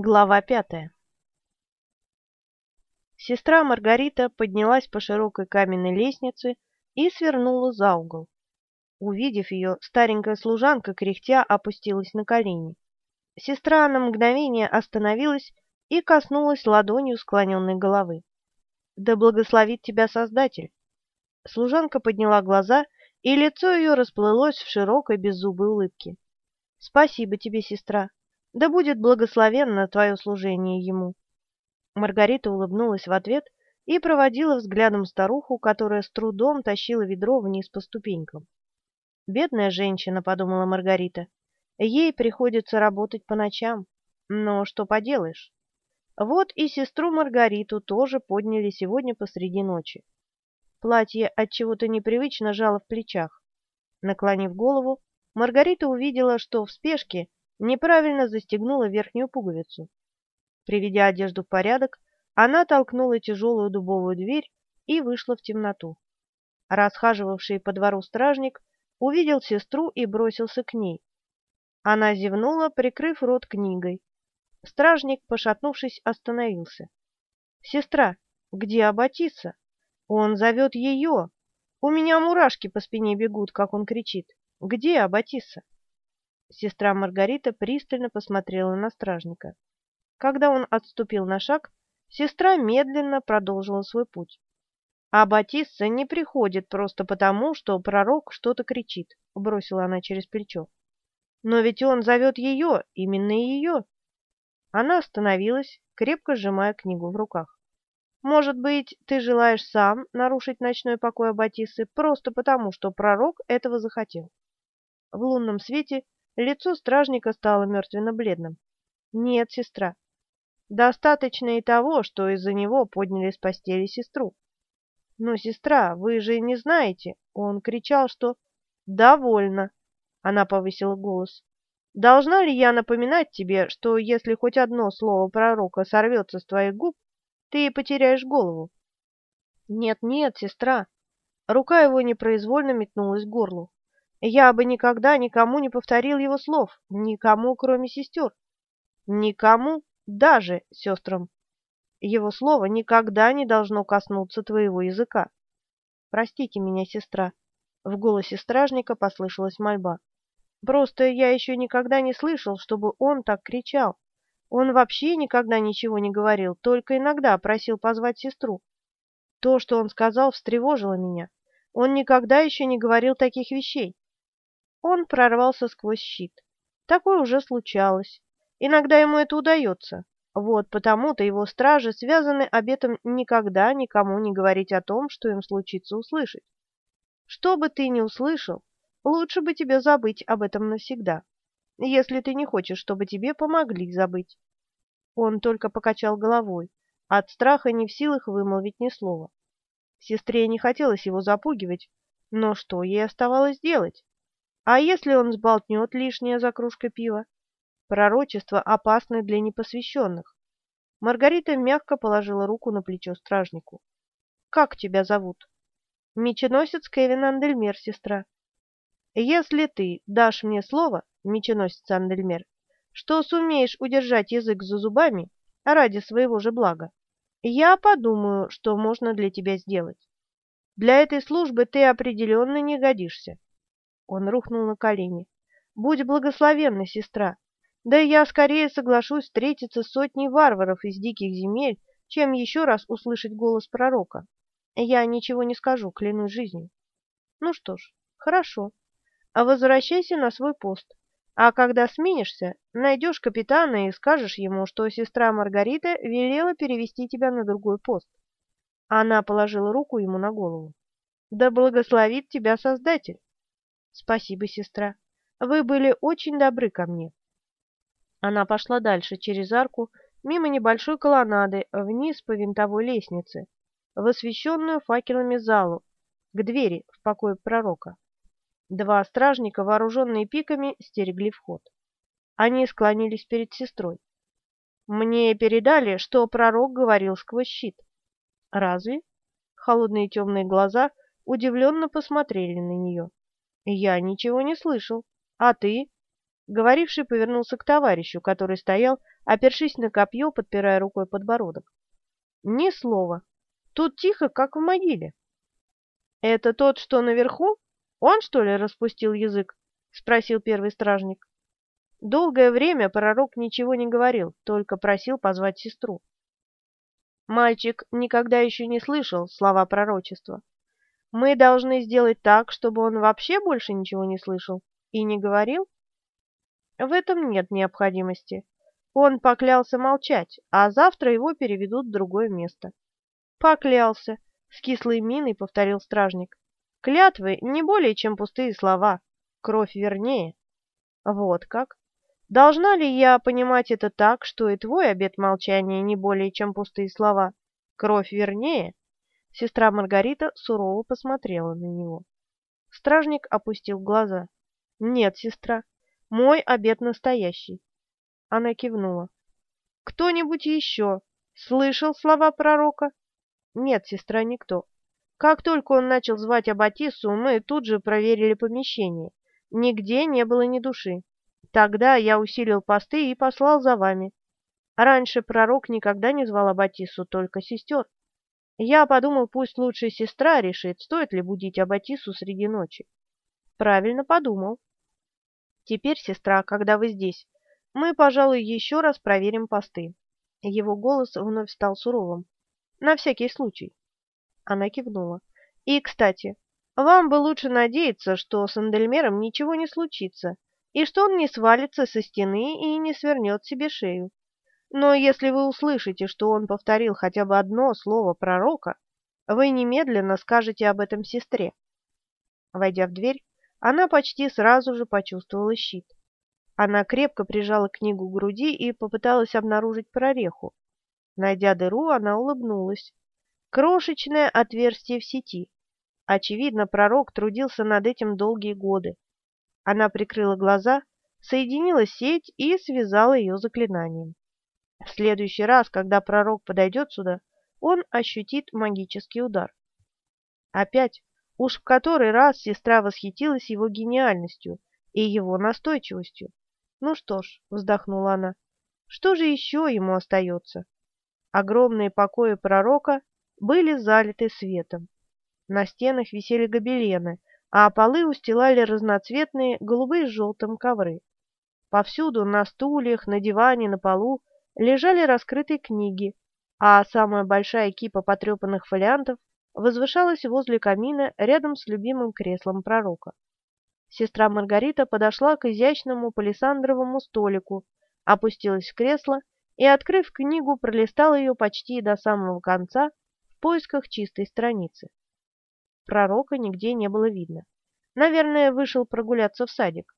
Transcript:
Глава пятая Сестра Маргарита поднялась по широкой каменной лестнице и свернула за угол. Увидев ее, старенькая служанка кряхтя опустилась на колени. Сестра на мгновение остановилась и коснулась ладонью склоненной головы. «Да благословит тебя Создатель!» Служанка подняла глаза, и лицо ее расплылось в широкой беззубой улыбке. «Спасибо тебе, сестра!» Да будет благословенно твое служение ему. Маргарита улыбнулась в ответ и проводила взглядом старуху, которая с трудом тащила ведро вниз по ступенькам. «Бедная женщина», — подумала Маргарита, — «ей приходится работать по ночам. Но что поделаешь?» Вот и сестру Маргариту тоже подняли сегодня посреди ночи. Платье от чего-то непривычно жало в плечах. Наклонив голову, Маргарита увидела, что в спешке неправильно застегнула верхнюю пуговицу. Приведя одежду в порядок, она толкнула тяжелую дубовую дверь и вышла в темноту. Расхаживавший по двору стражник увидел сестру и бросился к ней. Она зевнула, прикрыв рот книгой. Стражник, пошатнувшись, остановился. «Сестра, где Аббатиса? Он зовет ее! У меня мурашки по спине бегут, как он кричит. Где Аббатиса?» Сестра Маргарита пристально посмотрела на стражника. Когда он отступил на шаг, сестра медленно продолжила свой путь. А Батисса не приходит просто потому, что пророк что-то кричит, бросила она через плечо. Но ведь он зовет ее, именно ее. Она остановилась, крепко сжимая книгу в руках. Может быть, ты желаешь сам нарушить ночной покой Аббатисы просто потому, что пророк этого захотел? В лунном свете Лицо стражника стало мертвенно-бледным. «Нет, сестра. Достаточно и того, что из-за него подняли с постели сестру». «Но, сестра, вы же не знаете!» Он кричал, что «Довольно!» Она повысила голос. «Должна ли я напоминать тебе, что если хоть одно слово пророка сорвется с твоих губ, ты потеряешь голову?» «Нет-нет, сестра!» Рука его непроизвольно метнулась к горлу. Я бы никогда никому не повторил его слов, никому, кроме сестер. Никому, даже сестрам. Его слово никогда не должно коснуться твоего языка. Простите меня, сестра. В голосе стражника послышалась мольба. Просто я еще никогда не слышал, чтобы он так кричал. Он вообще никогда ничего не говорил, только иногда просил позвать сестру. То, что он сказал, встревожило меня. Он никогда еще не говорил таких вещей. Он прорвался сквозь щит. Такое уже случалось. Иногда ему это удается. Вот потому-то его стражи связаны обетом никогда никому не говорить о том, что им случится услышать. Что бы ты ни услышал, лучше бы тебе забыть об этом навсегда, если ты не хочешь, чтобы тебе помогли забыть. Он только покачал головой, от страха не в силах вымолвить ни слова. Сестре не хотелось его запугивать, но что ей оставалось делать? А если он сболтнет лишнее за кружкой пива? Пророчество опасное для непосвященных. Маргарита мягко положила руку на плечо стражнику. «Как тебя зовут?» «Меченосец Кевин Андельмер, сестра». «Если ты дашь мне слово, меченосец Андельмер, что сумеешь удержать язык за зубами ради своего же блага, я подумаю, что можно для тебя сделать. Для этой службы ты определенно не годишься. Он рухнул на колени. «Будь благословенна, сестра! Да я скорее соглашусь встретиться с сотней варваров из диких земель, чем еще раз услышать голос пророка. Я ничего не скажу, клянусь жизнью. Ну что ж, хорошо. А возвращайся на свой пост. А когда сменишься, найдешь капитана и скажешь ему, что сестра Маргарита велела перевести тебя на другой пост. Она положила руку ему на голову. Да благословит тебя Создатель. Спасибо, сестра. Вы были очень добры ко мне. Она пошла дальше, через арку, мимо небольшой колоннады, вниз по винтовой лестнице, в освещенную факелами залу, к двери в покое пророка. Два стражника, вооруженные пиками, стерегли вход. Они склонились перед сестрой. Мне передали, что пророк говорил сквозь щит. Разве? Холодные темные глаза удивленно посмотрели на нее. Я ничего не слышал. А ты? Говоривший повернулся к товарищу, который стоял, опершись на копье, подпирая рукой подбородок. Ни слова. Тут тихо, как в могиле. «Это тот, что наверху? Он, что ли, распустил язык?» — спросил первый стражник. Долгое время пророк ничего не говорил, только просил позвать сестру. Мальчик никогда еще не слышал слова пророчества. Мы должны сделать так, чтобы он вообще больше ничего не слышал и не говорил? В этом нет необходимости. Он поклялся молчать, а завтра его переведут в другое место. Поклялся, с кислой миной повторил стражник. Клятвы не более, чем пустые слова. Кровь вернее. Вот как? Должна ли я понимать это так, что и твой обет молчания не более, чем пустые слова? Кровь вернее? Сестра Маргарита сурово посмотрела на него. Стражник опустил глаза. «Нет, сестра, мой обед настоящий». Она кивнула. «Кто-нибудь еще слышал слова пророка?» «Нет, сестра, никто. Как только он начал звать Аббатису, мы тут же проверили помещение. Нигде не было ни души. Тогда я усилил посты и послал за вами. Раньше пророк никогда не звал Аббатису, только сестер. Я подумал, пусть лучшая сестра решит, стоит ли будить Аббатису среди ночи. Правильно подумал. Теперь, сестра, когда вы здесь, мы, пожалуй, еще раз проверим посты. Его голос вновь стал суровым. На всякий случай. Она кивнула. И, кстати, вам бы лучше надеяться, что с Андельмером ничего не случится, и что он не свалится со стены и не свернет себе шею. Но если вы услышите, что он повторил хотя бы одно слово пророка, вы немедленно скажете об этом сестре. Войдя в дверь, она почти сразу же почувствовала щит. Она крепко прижала книгу к груди и попыталась обнаружить прореху. Найдя дыру, она улыбнулась. Крошечное отверстие в сети. Очевидно, пророк трудился над этим долгие годы. Она прикрыла глаза, соединила сеть и связала ее заклинанием. В следующий раз, когда пророк подойдет сюда, он ощутит магический удар. Опять, уж в который раз сестра восхитилась его гениальностью и его настойчивостью. Ну что ж, вздохнула она, что же еще ему остается? Огромные покои пророка были залиты светом. На стенах висели гобелены, а полы устилали разноцветные голубые с желтым ковры. Повсюду, на стульях, на диване, на полу, лежали раскрытые книги, а самая большая кипа потрепанных фолиантов возвышалась возле камина рядом с любимым креслом пророка. Сестра Маргарита подошла к изящному палисандровому столику, опустилась в кресло и, открыв книгу, пролистала ее почти до самого конца в поисках чистой страницы. Пророка нигде не было видно. Наверное, вышел прогуляться в садик.